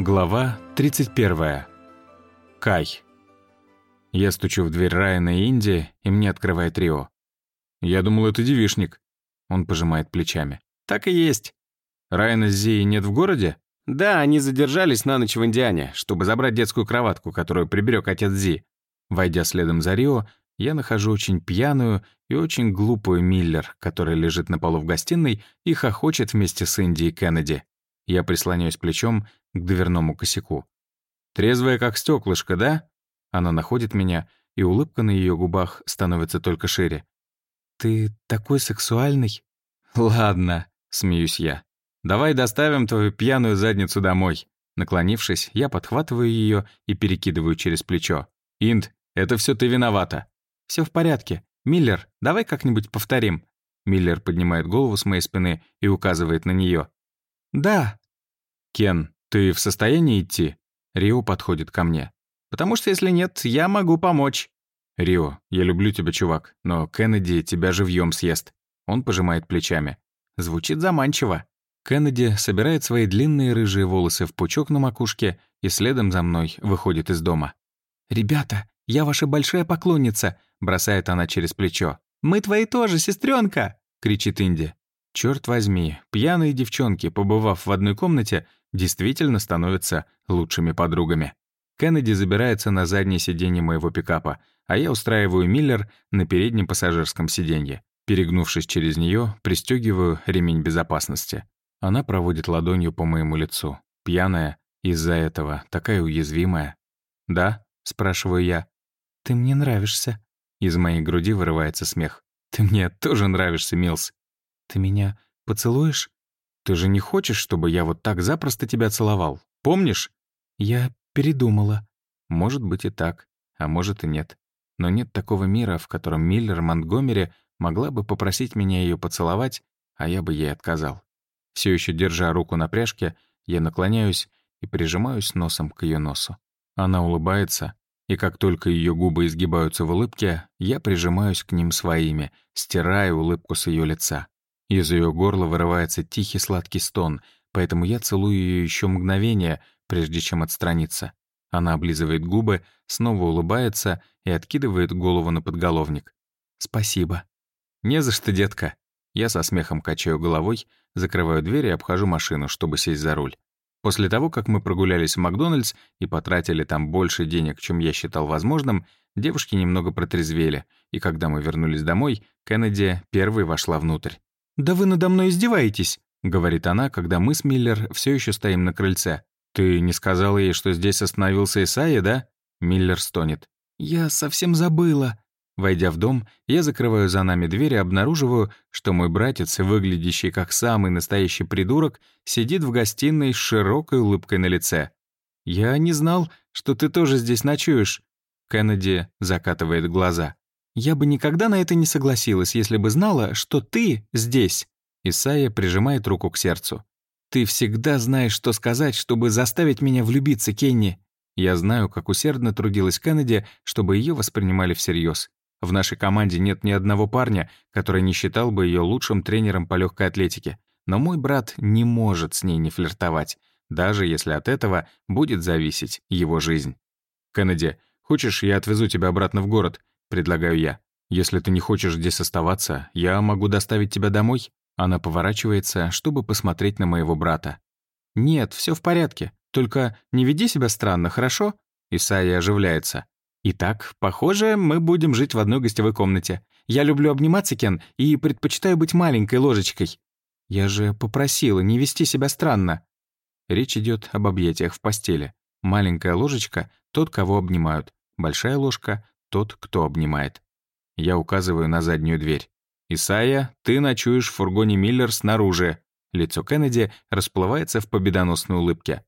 Глава 31. Кай. Я стучу в дверь Райана Инди, и мне открывает Рио. «Я думал, это девишник. Он пожимает плечами. «Так и есть». «Райана с Зией нет в городе?» «Да, они задержались на ночь в Индиане, чтобы забрать детскую кроватку, которую приберег отец Зи». Войдя следом за Рио, я нахожу очень пьяную и очень глупую Миллер, которая лежит на полу в гостиной и хохочет вместе с Инди и Кеннеди. Я прислоняюсь плечом к дверному косяку. «Трезвая, как стеклышко, да?» Она находит меня, и улыбка на ее губах становится только шире. «Ты такой сексуальный?» «Ладно», — смеюсь я. «Давай доставим твою пьяную задницу домой». Наклонившись, я подхватываю ее и перекидываю через плечо. «Инд, это все ты виновата». Все в порядке. Миллер, давай как-нибудь повторим». Миллер поднимает голову с моей спины и указывает на нее. «Да». «Кен, ты в состоянии идти?» Рио подходит ко мне. «Потому что если нет, я могу помочь». «Рио, я люблю тебя, чувак, но Кеннеди тебя живьем съест». Он пожимает плечами. Звучит заманчиво. Кеннеди собирает свои длинные рыжие волосы в пучок на макушке и следом за мной выходит из дома. «Ребята, я ваша большая поклонница», — бросает она через плечо. «Мы твои тоже, сестренка! кричит Инди. Черт возьми, пьяные девчонки, побывав в одной комнате, действительно становятся лучшими подругами. Кеннеди забирается на заднее сиденье моего пикапа, а я устраиваю Миллер на переднем пассажирском сиденье. Перегнувшись через нее, пристегиваю ремень безопасности. Она проводит ладонью по моему лицу. Пьяная, из-за этого, такая уязвимая. «Да?» — спрашиваю я. «Ты мне нравишься». Из моей груди вырывается смех. «Ты мне тоже нравишься, Милс». Ты меня поцелуешь? Ты же не хочешь, чтобы я вот так запросто тебя целовал, помнишь? Я передумала. Может быть и так, а может и нет. Но нет такого мира, в котором Миллер Монтгомери могла бы попросить меня ее поцеловать, а я бы ей отказал. Все еще держа руку на пряжке, я наклоняюсь и прижимаюсь носом к ее носу. Она улыбается, и как только ее губы изгибаются в улыбке, я прижимаюсь к ним своими, стирая улыбку с ее лица. Из ее горла вырывается тихий сладкий стон, поэтому я целую ее еще мгновение, прежде чем отстраниться. Она облизывает губы, снова улыбается и откидывает голову на подголовник. «Спасибо». «Не за что, детка». Я со смехом качаю головой, закрываю дверь и обхожу машину, чтобы сесть за руль. После того, как мы прогулялись в Макдональдс и потратили там больше денег, чем я считал возможным, девушки немного протрезвели, и когда мы вернулись домой, Кеннеди первой вошла внутрь. «Да вы надо мной издеваетесь», — говорит она, когда мы с Миллер все еще стоим на крыльце. «Ты не сказала ей, что здесь остановился Исайя, да?» Миллер стонет. «Я совсем забыла». Войдя в дом, я закрываю за нами дверь и обнаруживаю, что мой братец, выглядящий как самый настоящий придурок, сидит в гостиной с широкой улыбкой на лице. «Я не знал, что ты тоже здесь ночуешь», — Кеннеди закатывает глаза. Я бы никогда на это не согласилась, если бы знала, что ты здесь. Исайя прижимает руку к сердцу. Ты всегда знаешь, что сказать, чтобы заставить меня влюбиться, Кенни. Я знаю, как усердно трудилась Кеннеди, чтобы ее воспринимали всерьез. В нашей команде нет ни одного парня, который не считал бы ее лучшим тренером по легкой атлетике. Но мой брат не может с ней не флиртовать, даже если от этого будет зависеть его жизнь. Кеннеди, хочешь, я отвезу тебя обратно в город? — предлагаю я. «Если ты не хочешь здесь оставаться, я могу доставить тебя домой?» Она поворачивается, чтобы посмотреть на моего брата. «Нет, все в порядке. Только не веди себя странно, хорошо?» Исайя оживляется. «Итак, похоже, мы будем жить в одной гостевой комнате. Я люблю обниматься, Кен, и предпочитаю быть маленькой ложечкой. Я же попросила не вести себя странно». Речь идет об объятиях в постели. Маленькая ложечка — тот, кого обнимают. Большая ложка тот, кто обнимает. Я указываю на заднюю дверь. «Исайя, ты ночуешь в фургоне Миллер снаружи». Лицо Кеннеди расплывается в победоносной улыбке.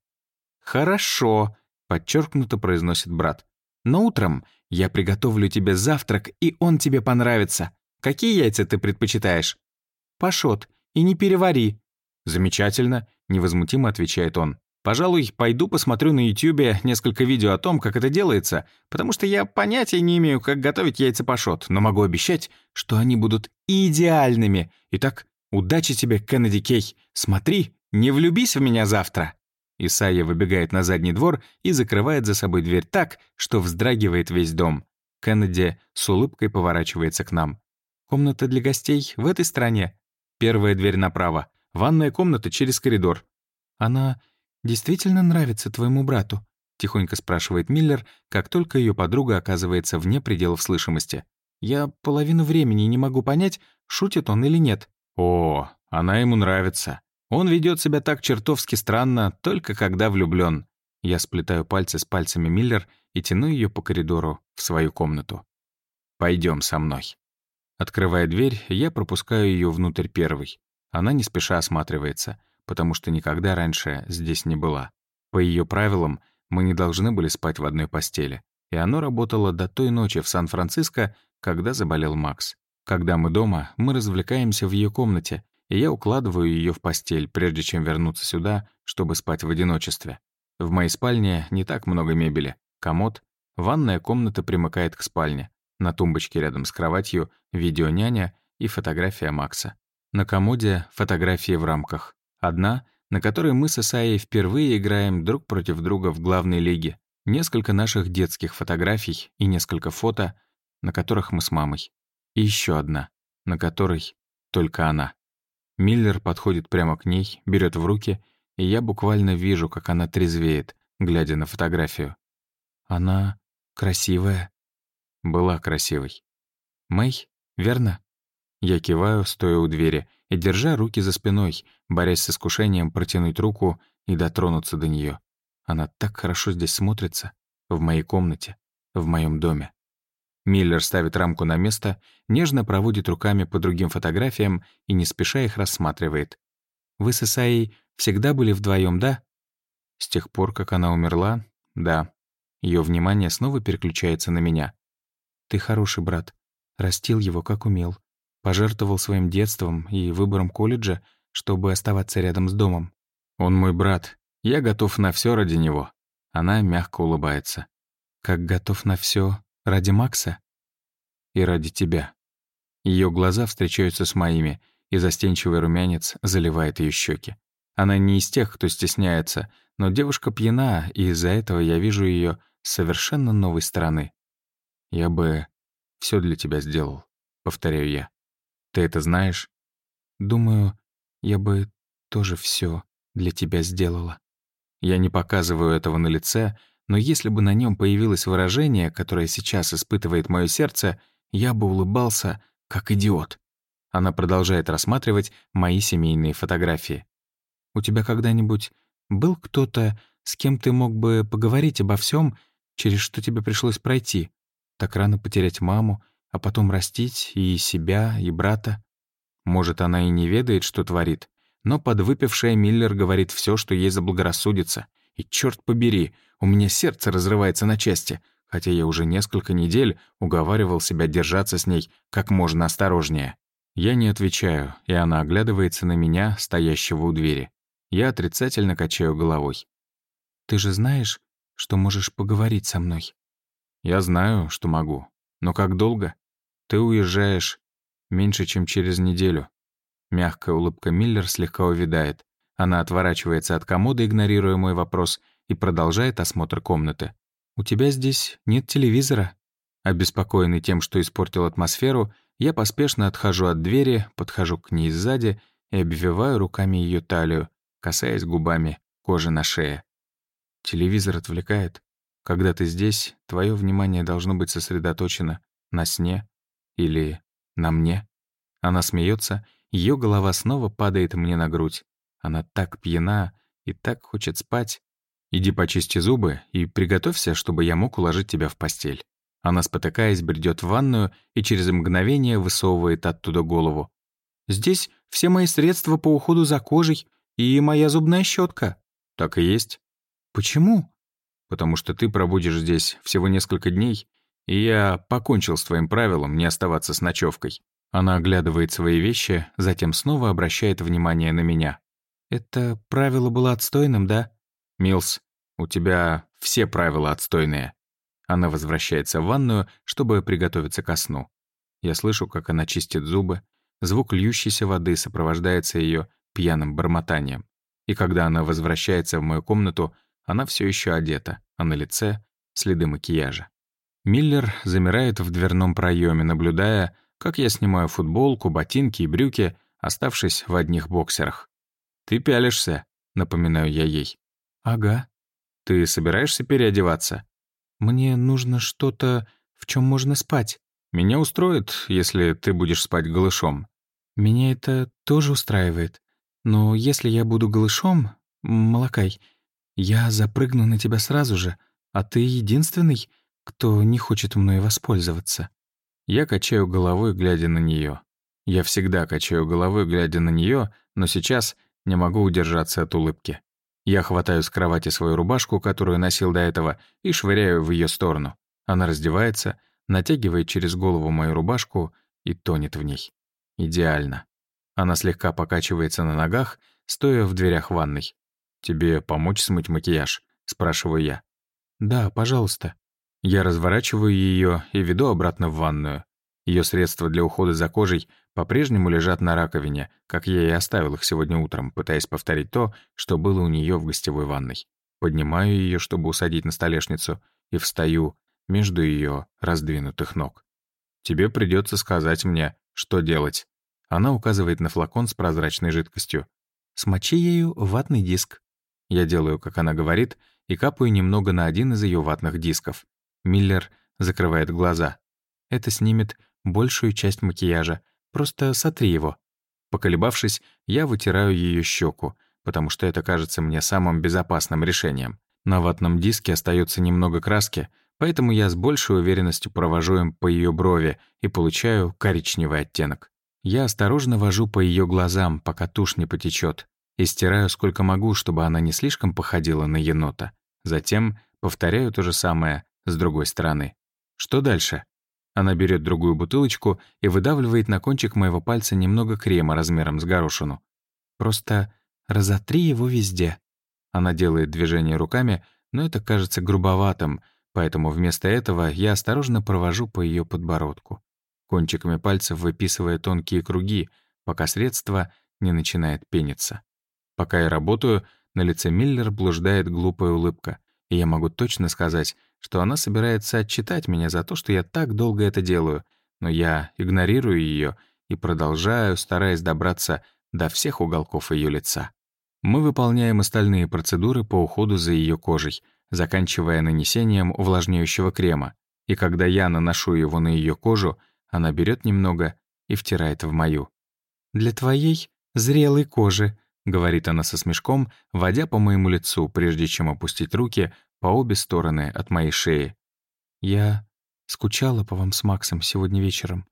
«Хорошо», — подчеркнуто произносит брат. «Но утром я приготовлю тебе завтрак, и он тебе понравится. Какие яйца ты предпочитаешь?» «Пашот, и не перевари». «Замечательно», — невозмутимо отвечает он. Пожалуй, пойду посмотрю на YouTube несколько видео о том, как это делается, потому что я понятия не имею, как готовить яйца пашот, но могу обещать, что они будут идеальными. Итак, удачи тебе, Кеннеди Кей. Смотри, не влюбись в меня завтра. Исайя выбегает на задний двор и закрывает за собой дверь так, что вздрагивает весь дом. Кеннеди с улыбкой поворачивается к нам. Комната для гостей в этой стороне. Первая дверь направо. Ванная комната через коридор. Она действительно нравится твоему брату?» — тихонько спрашивает Миллер, как только ее подруга оказывается вне пределов слышимости. «Я половину времени не могу понять, шутит он или нет». «О, она ему нравится. Он ведет себя так чертовски странно, только когда влюблен. Я сплетаю пальцы с пальцами Миллер и тяну ее по коридору в свою комнату. Пойдем со мной». Открывая дверь, я пропускаю ее внутрь первой. Она не спеша осматривается — потому что никогда раньше здесь не была. По ее правилам, мы не должны были спать в одной постели. И оно работало до той ночи в Сан-Франциско, когда заболел Макс. Когда мы дома, мы развлекаемся в ее комнате, и я укладываю ее в постель, прежде чем вернуться сюда, чтобы спать в одиночестве. В моей спальне не так много мебели. Комод, ванная комната примыкает к спальне. На тумбочке рядом с кроватью видео няня и фотография Макса. На комоде фотографии в рамках. Одна, на которой мы с Исаей впервые играем друг против друга в главной лиге. Несколько наших детских фотографий и несколько фото, на которых мы с мамой. И еще одна, на которой только она. Миллер подходит прямо к ней, берет в руки, и я буквально вижу, как она трезвеет, глядя на фотографию. Она красивая. Была красивой. Мэй, верно? Я киваю, стоя у двери, и держа руки за спиной, борясь с искушением протянуть руку и дотронуться до нее. Она так хорошо здесь смотрится. В моей комнате, в моем доме. Миллер ставит рамку на место, нежно проводит руками по другим фотографиям и не спеша их рассматривает. «Вы с Исаей всегда были вдвоем, да?» С тех пор, как она умерла, да. Ее внимание снова переключается на меня. «Ты хороший брат. Растил его, как умел пожертвовал своим детством и выбором колледжа, чтобы оставаться рядом с домом. «Он мой брат. Я готов на все ради него». Она мягко улыбается. «Как готов на все ради Макса?» «И ради тебя». Ее глаза встречаются с моими, и застенчивый румянец заливает ее щеки. Она не из тех, кто стесняется, но девушка пьяна, и из-за этого я вижу ее с совершенно новой стороны. «Я бы все для тебя сделал», — повторяю я. Ты это знаешь? Думаю, я бы тоже все для тебя сделала. Я не показываю этого на лице, но если бы на нем появилось выражение, которое сейчас испытывает мое сердце, я бы улыбался, как идиот. Она продолжает рассматривать мои семейные фотографии. «У тебя когда-нибудь был кто-то, с кем ты мог бы поговорить обо всем, через что тебе пришлось пройти? Так рано потерять маму, а потом растить и себя, и брата. Может, она и не ведает, что творит, но подвыпившая Миллер говорит все, что ей заблагорассудится. И черт побери, у меня сердце разрывается на части, хотя я уже несколько недель уговаривал себя держаться с ней как можно осторожнее. Я не отвечаю, и она оглядывается на меня, стоящего у двери. Я отрицательно качаю головой. «Ты же знаешь, что можешь поговорить со мной?» «Я знаю, что могу. Но как долго? «Ты уезжаешь меньше, чем через неделю». Мягкая улыбка Миллер слегка увядает. Она отворачивается от комода, игнорируя мой вопрос, и продолжает осмотр комнаты. «У тебя здесь нет телевизора?» Обеспокоенный тем, что испортил атмосферу, я поспешно отхожу от двери, подхожу к ней сзади и обвиваю руками ее талию, касаясь губами кожи на шее. Телевизор отвлекает. Когда ты здесь, твое внимание должно быть сосредоточено на сне, или на мне? Она смеется, ее голова снова падает мне на грудь. Она так пьяна и так хочет спать. Иди почисти зубы и приготовься, чтобы я мог уложить тебя в постель. Она, спотыкаясь, бредет в ванную и через мгновение высовывает оттуда голову. «Здесь все мои средства по уходу за кожей и моя зубная щетка. «Так и есть». «Почему?» «Потому что ты пробудешь здесь всего несколько дней, я покончил с твоим правилом не оставаться с ночевкой. Она оглядывает свои вещи, затем снова обращает внимание на меня. «Это правило было отстойным, да?» «Милс, у тебя все правила отстойные». Она возвращается в ванную, чтобы приготовиться ко сну. Я слышу, как она чистит зубы. Звук льющейся воды сопровождается ее пьяным бормотанием. И когда она возвращается в мою комнату, она все еще одета, а на лице — следы макияжа. Миллер замирает в дверном проеме, наблюдая, как я снимаю футболку, ботинки и брюки, оставшись в одних боксерах. «Ты пялишься», — напоминаю я ей. «Ага». «Ты собираешься переодеваться?» «Мне нужно что-то, в чем можно спать». «Меня устроит, если ты будешь спать голышом». «Меня это тоже устраивает. Но если я буду голышом, молокай. я запрыгну на тебя сразу же, а ты единственный, кто не хочет мной воспользоваться. Я качаю головой, глядя на нее. Я всегда качаю головой, глядя на нее, но сейчас не могу удержаться от улыбки. Я хватаю с кровати свою рубашку, которую носил до этого, и швыряю в ее сторону. Она раздевается, натягивает через голову мою рубашку и тонет в ней. Идеально. Она слегка покачивается на ногах, стоя в дверях ванной. «Тебе помочь смыть макияж?» — спрашиваю я. «Да, пожалуйста». Я разворачиваю ее и веду обратно в ванную. Ее средства для ухода за кожей по-прежнему лежат на раковине, как я и оставил их сегодня утром, пытаясь повторить то, что было у нее в гостевой ванной. Поднимаю ее, чтобы усадить на столешницу, и встаю между ее раздвинутых ног. «Тебе придется сказать мне, что делать». Она указывает на флакон с прозрачной жидкостью. «Смочи ею ватный диск». Я делаю, как она говорит, и капаю немного на один из ее ватных дисков. Миллер закрывает глаза. Это снимет большую часть макияжа. Просто сотри его. Поколебавшись, я вытираю ее щеку, потому что это кажется мне самым безопасным решением. На ватном диске остается немного краски, поэтому я с большей уверенностью провожу им по ее брови и получаю коричневый оттенок. Я осторожно вожу по ее глазам, пока тушь не потечет, и стираю сколько могу, чтобы она не слишком походила на енота. Затем повторяю то же самое с другой стороны. Что дальше? Она берет другую бутылочку и выдавливает на кончик моего пальца немного крема размером с горошину. Просто разотри его везде. Она делает движение руками, но это кажется грубоватым, поэтому вместо этого я осторожно провожу по ее подбородку. Кончиками пальцев выписывая тонкие круги, пока средство не начинает пениться. Пока я работаю, на лице Миллер блуждает глупая улыбка, и я могу точно сказать, что она собирается отчитать меня за то, что я так долго это делаю, но я игнорирую ее и продолжаю, стараясь добраться до всех уголков ее лица. Мы выполняем остальные процедуры по уходу за ее кожей, заканчивая нанесением увлажняющего крема, и когда я наношу его на ее кожу, она берет немного и втирает в мою. «Для твоей зрелой кожи», — говорит она со смешком, водя по моему лицу, прежде чем опустить руки по обе стороны от моей шеи. «Я скучала по вам с Максом сегодня вечером.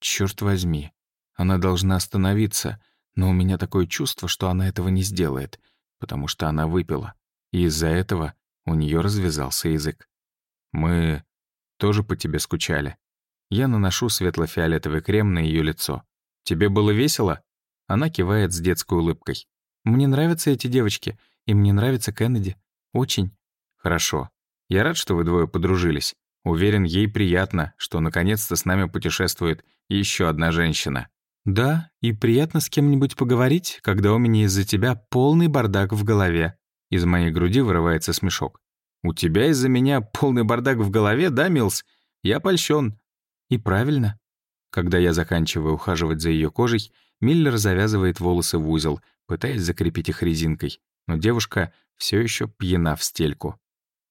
Черт возьми, она должна остановиться, но у меня такое чувство, что она этого не сделает, потому что она выпила, и из-за этого у нее развязался язык. Мы тоже по тебе скучали. Я наношу светло-фиолетовый крем на ее лицо. Тебе было весело?» Она кивает с детской улыбкой. «Мне нравятся эти девочки, и мне нравится Кеннеди. Очень. Хорошо. Я рад, что вы двое подружились. Уверен, ей приятно, что наконец-то с нами путешествует еще одна женщина. Да, и приятно с кем-нибудь поговорить, когда у меня из-за тебя полный бардак в голове. Из моей груди вырывается смешок. У тебя из-за меня полный бардак в голове, да, Милс? Я польщен. И правильно. Когда я заканчиваю ухаживать за ее кожей, Миллер завязывает волосы в узел, пытаясь закрепить их резинкой, но девушка все еще пьяна в стельку.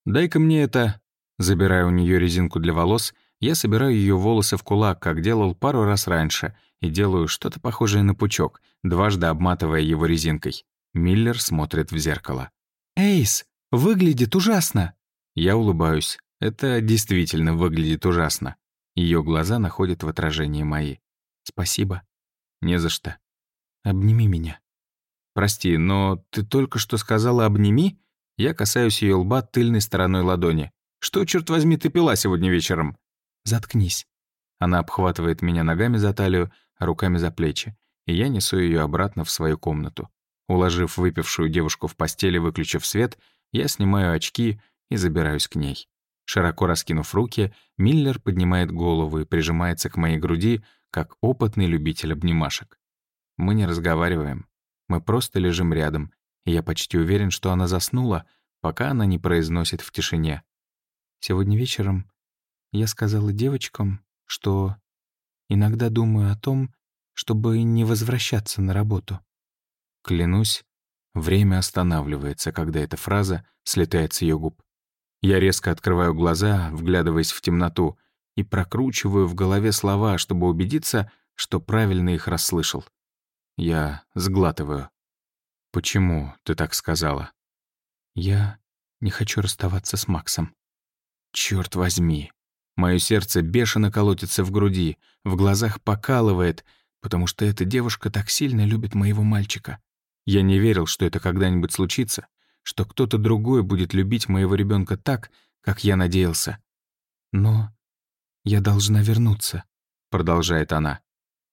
«Дай-ка мне это...» Забирая у нее резинку для волос, я собираю ее волосы в кулак, как делал пару раз раньше, и делаю что-то похожее на пучок, дважды обматывая его резинкой. Миллер смотрит в зеркало. «Эйс, выглядит ужасно!» Я улыбаюсь. Это действительно выглядит ужасно. Ее глаза находят в отражении мои. «Спасибо. Не за что. Обними меня». «Прости, но ты только что сказала «обними»?» Я касаюсь ее лба тыльной стороной ладони. «Что, черт возьми, ты пила сегодня вечером?» «Заткнись». Она обхватывает меня ногами за талию, руками за плечи, и я несу ее обратно в свою комнату. Уложив выпившую девушку в постели, выключив свет, я снимаю очки и забираюсь к ней. Широко раскинув руки, Миллер поднимает голову и прижимается к моей груди, как опытный любитель обнимашек. Мы не разговариваем. Мы просто лежим рядом, я почти уверен, что она заснула, пока она не произносит в тишине. Сегодня вечером я сказала девочкам, что иногда думаю о том, чтобы не возвращаться на работу. Клянусь, время останавливается, когда эта фраза слетает с ее губ. Я резко открываю глаза, вглядываясь в темноту, и прокручиваю в голове слова, чтобы убедиться, что правильно их расслышал. Я сглатываю. «Почему ты так сказала?» «Я не хочу расставаться с Максом». «Чёрт возьми!» Моё сердце бешено колотится в груди, в глазах покалывает, потому что эта девушка так сильно любит моего мальчика. Я не верил, что это когда-нибудь случится, что кто-то другой будет любить моего ребёнка так, как я надеялся. «Но я должна вернуться», — продолжает она.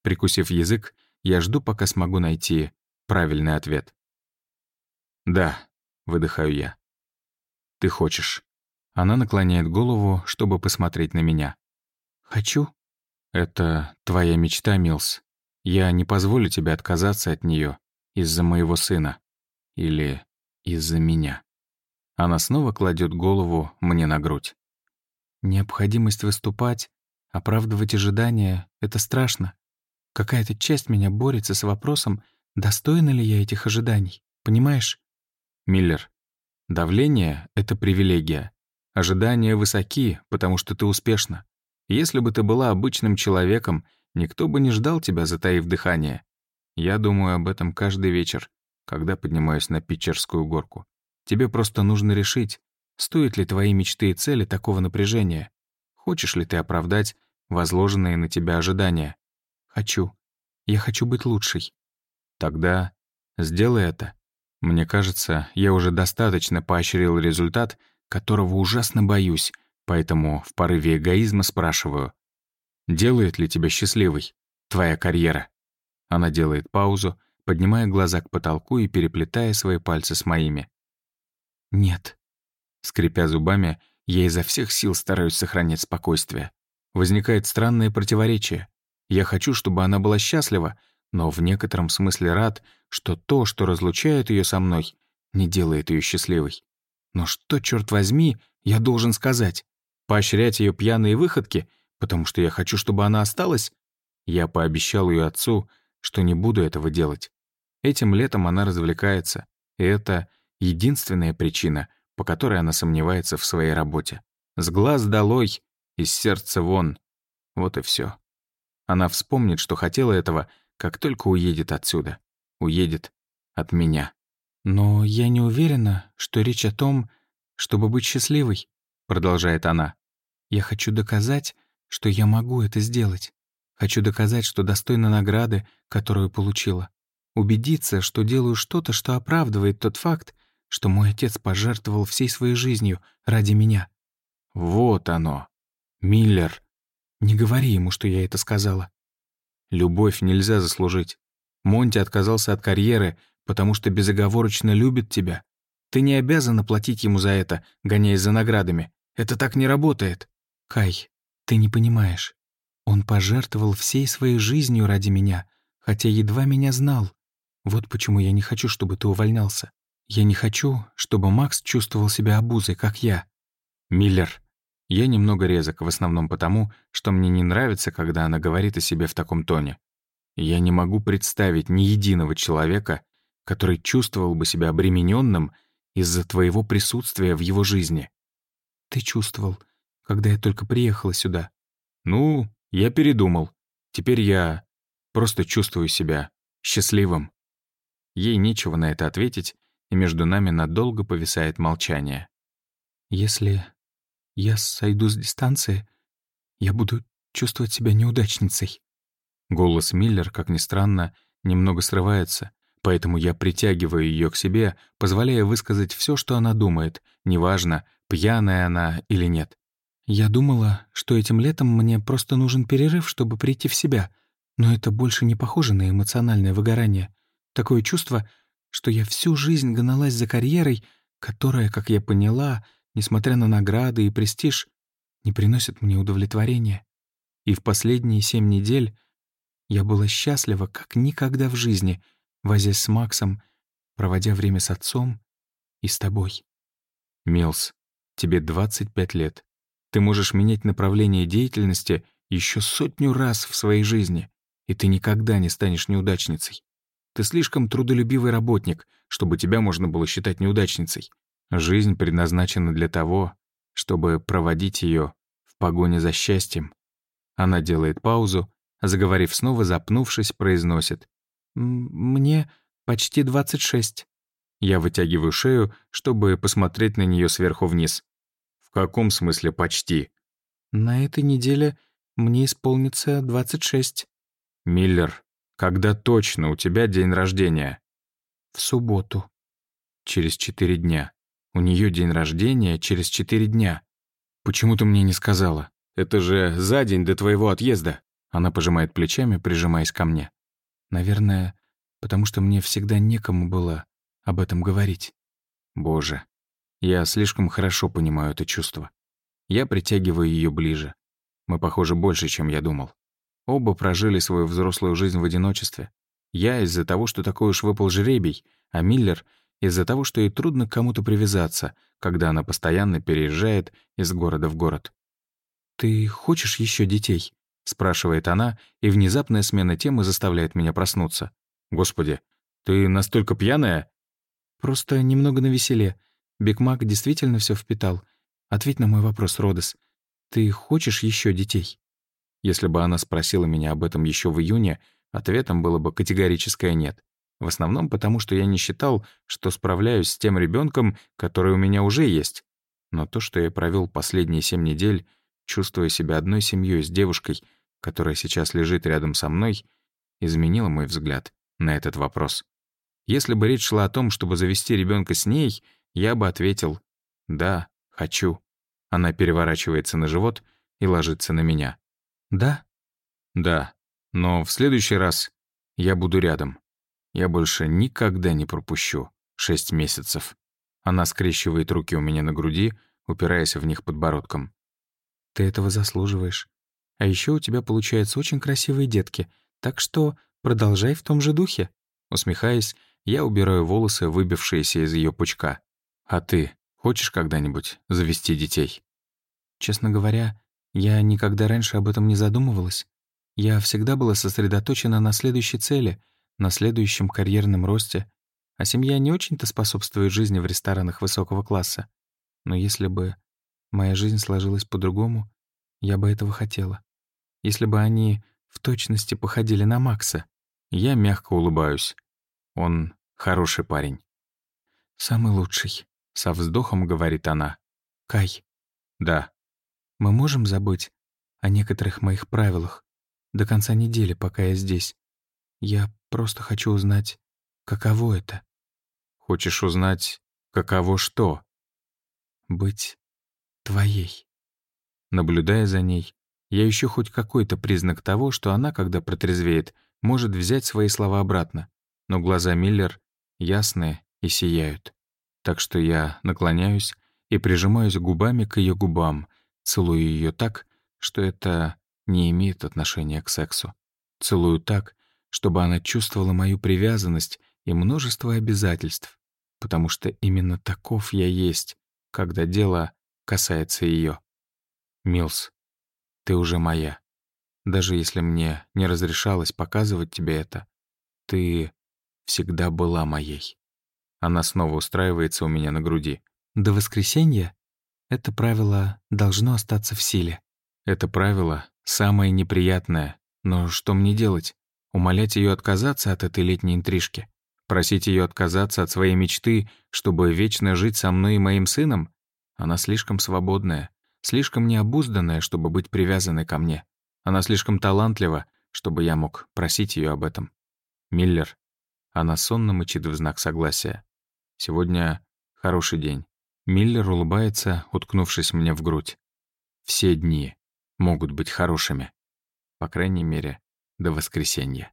Прикусив язык, я жду, пока смогу найти правильный ответ. «Да», — выдыхаю я. «Ты хочешь». Она наклоняет голову, чтобы посмотреть на меня. «Хочу?» «Это твоя мечта, Милс. Я не позволю тебе отказаться от нее из-за моего сына. Или из-за меня». Она снова кладет голову мне на грудь. «Необходимость выступать, оправдывать ожидания — это страшно. Какая-то часть меня борется с вопросом, достойна ли я этих ожиданий, понимаешь? Миллер. Давление — это привилегия. Ожидания высоки, потому что ты успешна. Если бы ты была обычным человеком, никто бы не ждал тебя, затаив дыхание. Я думаю об этом каждый вечер, когда поднимаюсь на Питчерскую горку. Тебе просто нужно решить, стоит ли твои мечты и цели такого напряжения. Хочешь ли ты оправдать возложенные на тебя ожидания? Хочу. Я хочу быть лучшей. Тогда сделай это. Мне кажется, я уже достаточно поощрил результат, которого ужасно боюсь, поэтому в порыве эгоизма спрашиваю. «Делает ли тебя счастливой? Твоя карьера?» Она делает паузу, поднимая глаза к потолку и переплетая свои пальцы с моими. «Нет». Скрипя зубами, я изо всех сил стараюсь сохранять спокойствие. Возникает странное противоречие. Я хочу, чтобы она была счастлива, но в некотором смысле рад, что то, что разлучает ее со мной, не делает ее счастливой. Но что, черт возьми, я должен сказать? Поощрять ее пьяные выходки, потому что я хочу, чтобы она осталась? Я пообещал ее отцу, что не буду этого делать. Этим летом она развлекается, и это единственная причина, по которой она сомневается в своей работе. С глаз долой, из сердца вон. Вот и все. Она вспомнит, что хотела этого — как только уедет отсюда. Уедет от меня. «Но я не уверена, что речь о том, чтобы быть счастливой», — продолжает она. «Я хочу доказать, что я могу это сделать. Хочу доказать, что достойна награды, которую получила. Убедиться, что делаю что-то, что оправдывает тот факт, что мой отец пожертвовал всей своей жизнью ради меня». «Вот оно! Миллер! Не говори ему, что я это сказала. Любовь нельзя заслужить. Монти отказался от карьеры, потому что безоговорочно любит тебя. Ты не обязан оплатить ему за это, гоняясь за наградами. Это так не работает. Кай, ты не понимаешь. Он пожертвовал всей своей жизнью ради меня, хотя едва меня знал. Вот почему я не хочу, чтобы ты увольнялся. Я не хочу, чтобы Макс чувствовал себя обузой, как я. Миллер, я немного резок, в основном потому, что мне не нравится, когда она говорит о себе в таком тоне. Я не могу представить ни единого человека, который чувствовал бы себя обремененным из-за твоего присутствия в его жизни. Ты чувствовал, когда я только приехала сюда. Ну, я передумал. Теперь я просто чувствую себя счастливым. Ей нечего на это ответить, и между нами надолго повисает молчание. Если я сойду с дистанции, я буду чувствовать себя неудачницей. Голос Миллер, как ни странно, немного срывается, поэтому я притягиваю ее к себе, позволяя высказать все, что она думает, неважно, пьяная она или нет. Я думала, что этим летом мне просто нужен перерыв, чтобы прийти в себя, но это больше не похоже на эмоциональное выгорание. Такое чувство, что я всю жизнь гналась за карьерой, которая, как я поняла, — несмотря на награды и престиж, не приносят мне удовлетворения. И в последние семь недель я была счастлива, как никогда в жизни, возясь с Максом, проводя время с отцом и с тобой. Милс, тебе 25 лет. Ты можешь менять направление деятельности еще сотню раз в своей жизни, и ты никогда не станешь неудачницей. Ты слишком трудолюбивый работник, чтобы тебя можно было считать неудачницей. Жизнь предназначена для того, чтобы проводить ее в погоне за счастьем. Она делает паузу, заговорив снова, запнувшись, произносит. «Мне почти 26. Я вытягиваю шею, чтобы посмотреть на нее сверху вниз. «В каком смысле почти?» «На этой неделе мне исполнится 26. «Миллер, когда точно у тебя день рождения?» «В субботу». «Через четыре дня». У нее день рождения через четыре дня. Почему ты мне не сказала? Это же за день до твоего отъезда. Она пожимает плечами, прижимаясь ко мне. Наверное, потому что мне всегда некому было об этом говорить. Боже, я слишком хорошо понимаю это чувство. Я притягиваю ее ближе. Мы похожи больше, чем я думал. Оба прожили свою взрослую жизнь в одиночестве. Я из-за того, что такой уж выпал жребий, а Миллер из-за того, что ей трудно к кому-то привязаться, когда она постоянно переезжает из города в город. «Ты хочешь еще детей?» — спрашивает она, и внезапная смена темы заставляет меня проснуться. «Господи, ты настолько пьяная?» «Просто немного навеселе. Бигмак действительно все впитал. Ответь на мой вопрос, Родос. Ты хочешь еще детей?» Если бы она спросила меня об этом еще в июне, ответом было бы категорическое «нет». В основном потому, что я не считал, что справляюсь с тем ребёнком который у меня уже есть. Но то, что я провёл последние семь недель, чувствуя себя одной семьёй с девушкой, которая сейчас лежит рядом со мной, изменило мой взгляд на этот вопрос. Если бы речь шла о том, чтобы завести ребёнка с ней, я бы ответил «Да, хочу». Она переворачивается на живот и ложится на меня. «Да?» «Да, но в следующий раз я буду рядом». Я больше никогда не пропущу. Шесть месяцев. Она скрещивает руки у меня на груди, упираясь в них подбородком. «Ты этого заслуживаешь. А еще у тебя получаются очень красивые детки, так что продолжай в том же духе». Усмехаясь, я убираю волосы, выбившиеся из ее пучка. «А ты хочешь когда-нибудь завести детей?» «Честно говоря, я никогда раньше об этом не задумывалась. Я всегда была сосредоточена на следующей цели — на следующем карьерном росте, а семья не очень-то способствует жизни в ресторанах высокого класса. Но если бы моя жизнь сложилась по-другому, я бы этого хотела. Если бы они в точности походили на Макса. Я мягко улыбаюсь. Он хороший парень. «Самый лучший», — со вздохом говорит она. «Кай». «Да». «Мы можем забыть о некоторых моих правилах до конца недели, пока я здесь. Я Просто хочу узнать, каково это. Хочешь узнать, каково что? Быть твоей. Наблюдая за ней, я ищу хоть какой-то признак того, что она, когда протрезвеет, может взять свои слова обратно. Но глаза Миллер ясные и сияют. Так что я наклоняюсь и прижимаюсь губами к ее губам, целую ее так, что это не имеет отношения к сексу. Целую так, чтобы она чувствовала мою привязанность и множество обязательств, потому что именно таков я есть, когда дело касается ее. Милс, ты уже моя. Даже если мне не разрешалось показывать тебе это, ты всегда была моей. Она снова устраивается у меня на груди. До воскресенья это правило должно остаться в силе. Это правило самое неприятное, но что мне делать? Умолять ее отказаться от этой летней интрижки? Просить ее отказаться от своей мечты, чтобы вечно жить со мной и моим сыном? Она слишком свободная, слишком необузданная, чтобы быть привязанной ко мне. Она слишком талантлива, чтобы я мог просить ее об этом. Миллер. Она сонно мычит в знак согласия. Сегодня хороший день. Миллер улыбается, уткнувшись мне в грудь. Все дни могут быть хорошими. По крайней мере, до воскресенья.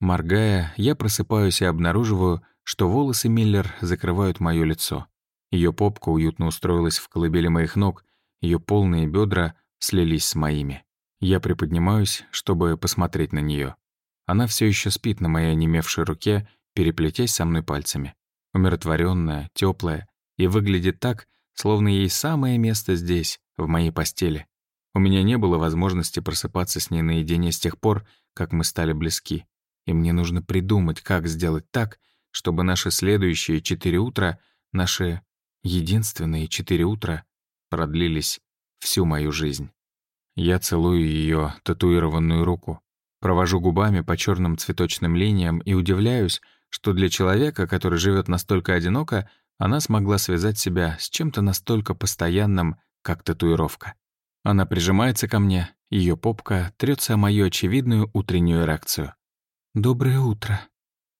Моргая, я просыпаюсь и обнаруживаю, что волосы Миллер закрывают моё лицо. Её попка уютно устроилась в колыбели моих ног, её полные бедра слились с моими. Я приподнимаюсь, чтобы посмотреть на неё. Она всё ещё спит на моей онемевшей руке, переплетясь со мной пальцами. Умиротворённая, тёплая и выглядит так, словно ей самое место здесь, в моей постели. У меня не было возможности просыпаться с ней наедине с тех пор, как мы стали близки. И мне нужно придумать, как сделать так, чтобы наши следующие четыре утра, наши единственные четыре утра, продлились всю мою жизнь. Я целую ее татуированную руку, провожу губами по черным цветочным линиям и удивляюсь, что для человека, который живет настолько одиноко, она смогла связать себя с чем-то настолько постоянным, как татуировка. Она прижимается ко мне, ее попка трется о мою очевидную утреннюю реакцию. «Доброе утро».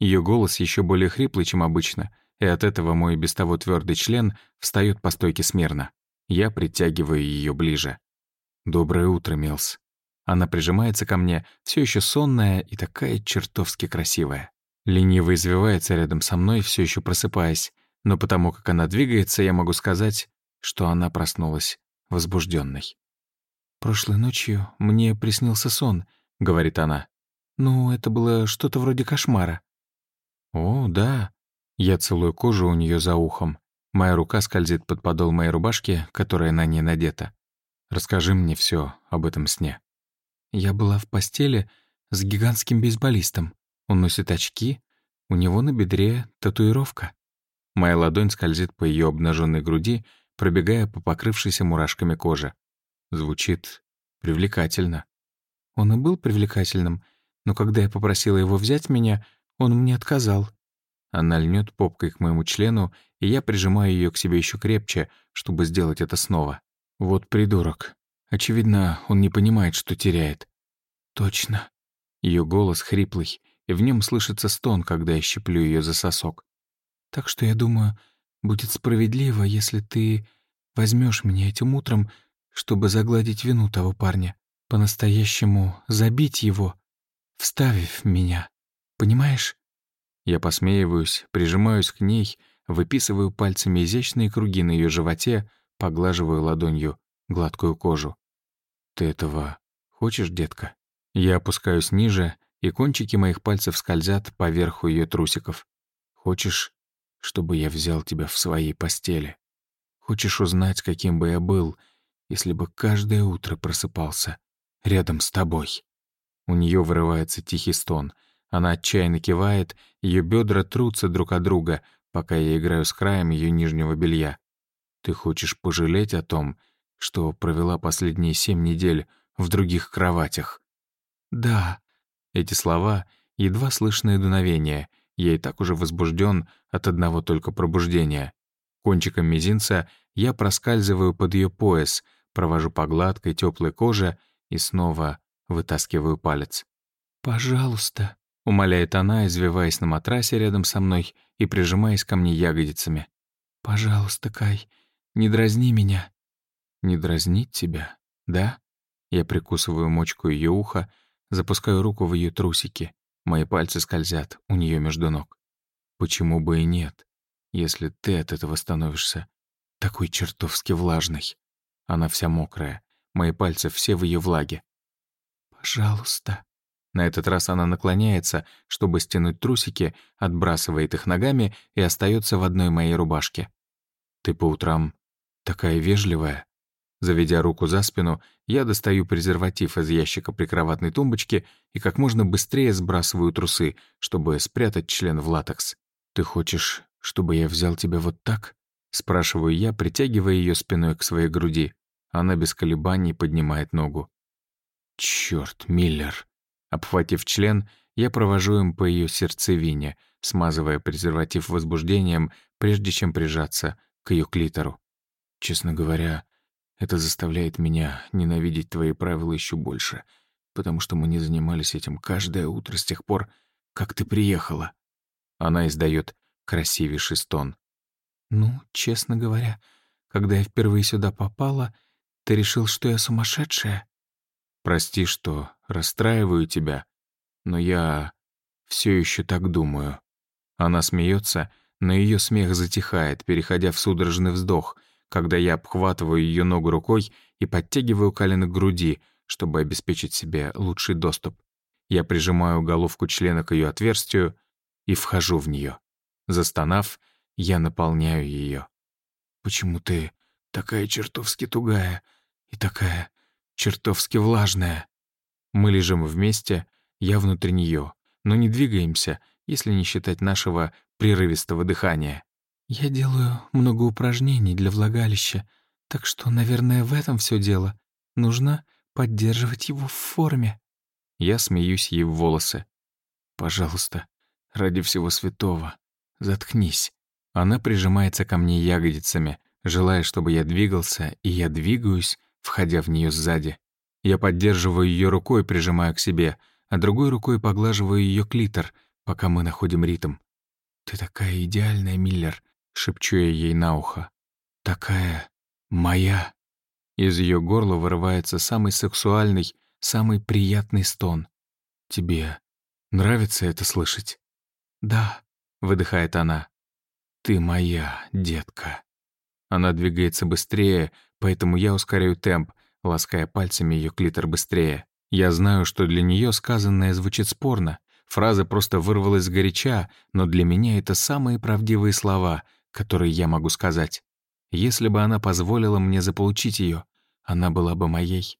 Ее голос еще более хриплый, чем обычно, и от этого мой без того твердый член встает по стойке смирно. Я притягиваю ее ближе. «Доброе утро, Милс». Она прижимается ко мне, все еще сонная и такая чертовски красивая. Лениво извивается рядом со мной, все еще просыпаясь, но потому как она двигается, я могу сказать, что она проснулась возбужденной. «Прошлой ночью мне приснился сон», — говорит она. «Ну, это было что-то вроде кошмара». «О, да». Я целую кожу у нее за ухом. Моя рука скользит под подол моей рубашки, которая на ней надета. «Расскажи мне все об этом сне». Я была в постели с гигантским бейсболистом. Он носит очки, у него на бедре татуировка. Моя ладонь скользит по ее обнаженной груди, пробегая по покрывшейся мурашками коже. Звучит привлекательно. Он и был привлекательным, но когда я попросила его взять меня, он мне отказал. Она льнет попкой к моему члену, и я прижимаю ее к себе еще крепче, чтобы сделать это снова. Вот придурок. Очевидно, он не понимает, что теряет. Точно. Ее голос хриплый, и в нем слышится стон, когда я щеплю ее за сосок. Так что я думаю, будет справедливо, если ты возьмешь меня этим утром чтобы загладить вину того парня, по-настоящему забить его, вставив меня. Понимаешь? Я посмеиваюсь, прижимаюсь к ней, выписываю пальцами изящные круги на ее животе, поглаживаю ладонью гладкую кожу. «Ты этого хочешь, детка?» Я опускаюсь ниже, и кончики моих пальцев скользят по верху ее трусиков. «Хочешь, чтобы я взял тебя в своей постели? Хочешь узнать, каким бы я был, — если бы каждое утро просыпался рядом с тобой. У нее вырывается тихий стон. Она отчаянно кивает, ее бедра трутся друг о друга, пока я играю с краем ее нижнего белья. Ты хочешь пожалеть о том, что провела последние семь недель в других кроватях? Да. Эти слова — едва слышное дуновение. Я и так уже возбужден от одного только пробуждения. Кончиком мизинца я проскальзываю под ее пояс, Провожу по гладкой, теплой коже и снова вытаскиваю палец. «Пожалуйста», — умоляет она, извиваясь на матрасе рядом со мной и прижимаясь ко мне ягодицами. «Пожалуйста, Кай, не дразни меня». «Не дразнить тебя, да?» Я прикусываю мочку ее уха, запускаю руку в ее трусики. Мои пальцы скользят у нее между ног. Почему бы и нет, если ты от этого становишься такой чертовски влажной? Она вся мокрая. Мои пальцы все в ее влаге. «Пожалуйста». На этот раз она наклоняется, чтобы стянуть трусики, отбрасывает их ногами и остается в одной моей рубашке. «Ты по утрам такая вежливая». Заведя руку за спину, я достаю презерватив из ящика прикроватной тумбочки и как можно быстрее сбрасываю трусы, чтобы спрятать член в латекс. «Ты хочешь, чтобы я взял тебя вот так?» Спрашиваю я, притягивая ее спиной к своей груди. Она без колебаний поднимает ногу. Черт, Миллер!» Обхватив член, я провожу им по ее сердцевине, смазывая презерватив возбуждением, прежде чем прижаться к ее клитору. Честно говоря, это заставляет меня ненавидеть твои правила еще больше, потому что мы не занимались этим каждое утро с тех пор, как ты приехала. Она издает красивейший стон. Ну, честно говоря, когда я впервые сюда попала, ты решил, что я сумасшедшая? Прости, что расстраиваю тебя, но я все еще так думаю. Она смеется, но ее смех затихает, переходя в судорожный вздох, когда я обхватываю ее ногу рукой и подтягиваю колено к груди, чтобы обеспечить себе лучший доступ. Я прижимаю головку члена к ее отверстию и вхожу в нее. Застонав, я наполняю ее. «Почему ты такая чертовски тугая и такая чертовски влажная?» Мы лежим вместе, я внутри нее, но не двигаемся, если не считать нашего прерывистого дыхания. «Я делаю много упражнений для влагалища, так что, наверное, в этом все дело. Нужно поддерживать его в форме». Я смеюсь ей в волосы. «Пожалуйста, ради всего святого, заткнись. Она прижимается ко мне ягодицами, желая, чтобы я двигался, и я двигаюсь, входя в нее сзади. Я поддерживаю ее рукой, прижимая к себе, а другой рукой поглаживаю ее клитор, пока мы находим ритм. «Ты такая идеальная, Миллер», — шепчу я ей на ухо. «Такая моя». Из ее горла вырывается самый сексуальный, самый приятный стон. «Тебе нравится это слышать?» «Да», — выдыхает она. «Ты моя, детка». Она двигается быстрее, поэтому я ускоряю темп, лаская пальцами ее клитор быстрее. Я знаю, что для нее сказанное звучит спорно. Фраза просто вырвалась с горяча, но для меня это самые правдивые слова, которые я могу сказать. Если бы она позволила мне заполучить ее, она была бы моей.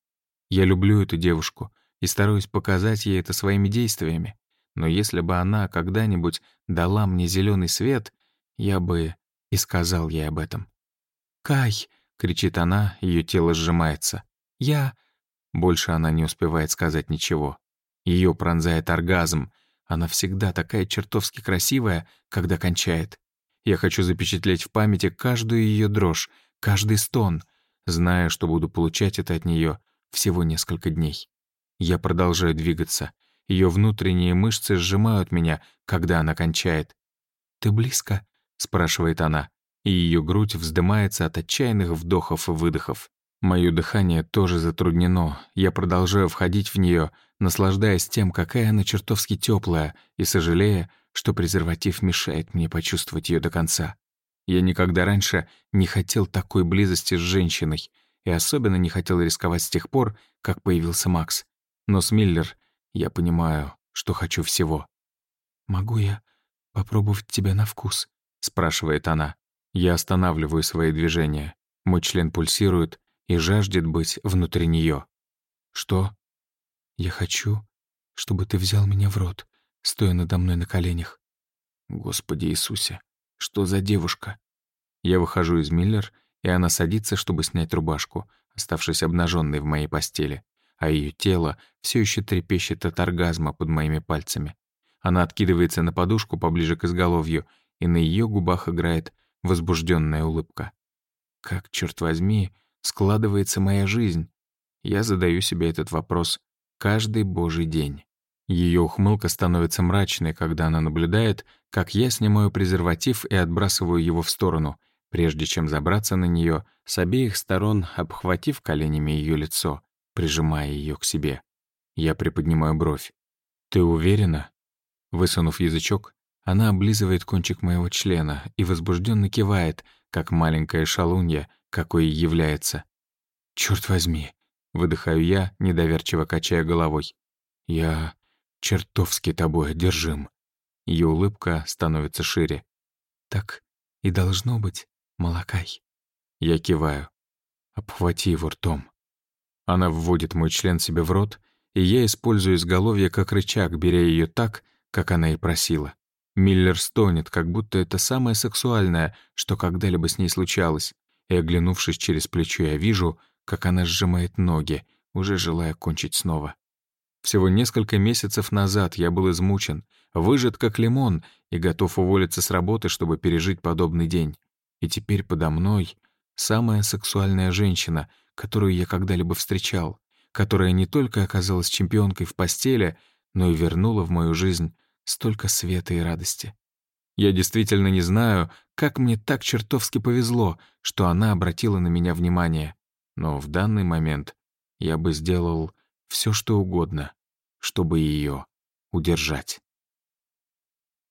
Я люблю эту девушку и стараюсь показать ей это своими действиями. Но если бы она когда-нибудь дала мне зеленый свет, я бы и сказал ей об этом. «Кай!» — кричит она, ее тело сжимается. «Я...» Больше она не успевает сказать ничего. Ее пронзает оргазм. Она всегда такая чертовски красивая, когда кончает. Я хочу запечатлеть в памяти каждую ее дрожь, каждый стон, зная, что буду получать это от нее всего несколько дней. Я продолжаю двигаться. Ее внутренние мышцы сжимают меня, когда она кончает. «Ты близко?» спрашивает она, и ее грудь вздымается от отчаянных вдохов и выдохов. Мое дыхание тоже затруднено, я продолжаю входить в нее, наслаждаясь тем, какая она чертовски теплая, и сожалея, что презерватив мешает мне почувствовать ее до конца. Я никогда раньше не хотел такой близости с женщиной, и особенно не хотел рисковать с тех пор, как появился Макс. Но с Миллер я понимаю, что хочу всего. «Могу я попробовать тебя на вкус?» спрашивает она. Я останавливаю свои движения. Мой член пульсирует и жаждет быть внутри нее. Что? Я хочу, чтобы ты взял меня в рот, стоя надо мной на коленях. Господи Иисусе, что за девушка? Я выхожу из Миллер, и она садится, чтобы снять рубашку, оставшись обнаженной в моей постели, а ее тело все еще трепещет от оргазма под моими пальцами. Она откидывается на подушку поближе к изголовью и на ее губах играет возбужденная улыбка. Как, черт возьми, складывается моя жизнь? Я задаю себе этот вопрос каждый божий день. Ее ухмылка становится мрачной, когда она наблюдает, как я снимаю презерватив и отбрасываю его в сторону, прежде чем забраться на нее с обеих сторон, обхватив коленями ее лицо, прижимая ее к себе. Я приподнимаю бровь. «Ты уверена?» Высунув язычок, она облизывает кончик моего члена и возбужденно кивает, как маленькая шалунья, какой является. Черт возьми!» — выдыхаю я, недоверчиво качая головой. «Я чертовски тобой одержим». Ее улыбка становится шире. «Так и должно быть, молокай». Я киваю. «Обхвати его ртом». Она вводит мой член себе в рот, и я использую изголовье как рычаг, беря ее так, как она и просила. Миллер стонет, как будто это самое сексуальное, что когда-либо с ней случалось. И, оглянувшись через плечо, я вижу, как она сжимает ноги, уже желая кончить снова. Всего несколько месяцев назад я был измучен, выжат как лимон и готов уволиться с работы, чтобы пережить подобный день. И теперь подо мной самая сексуальная женщина, которую я когда-либо встречал, которая не только оказалась чемпионкой в постели, но и вернула в мою жизнь столько света и радости. Я действительно не знаю, как мне так чертовски повезло, что она обратила на меня внимание. Но в данный момент я бы сделал все, что угодно, чтобы ее удержать.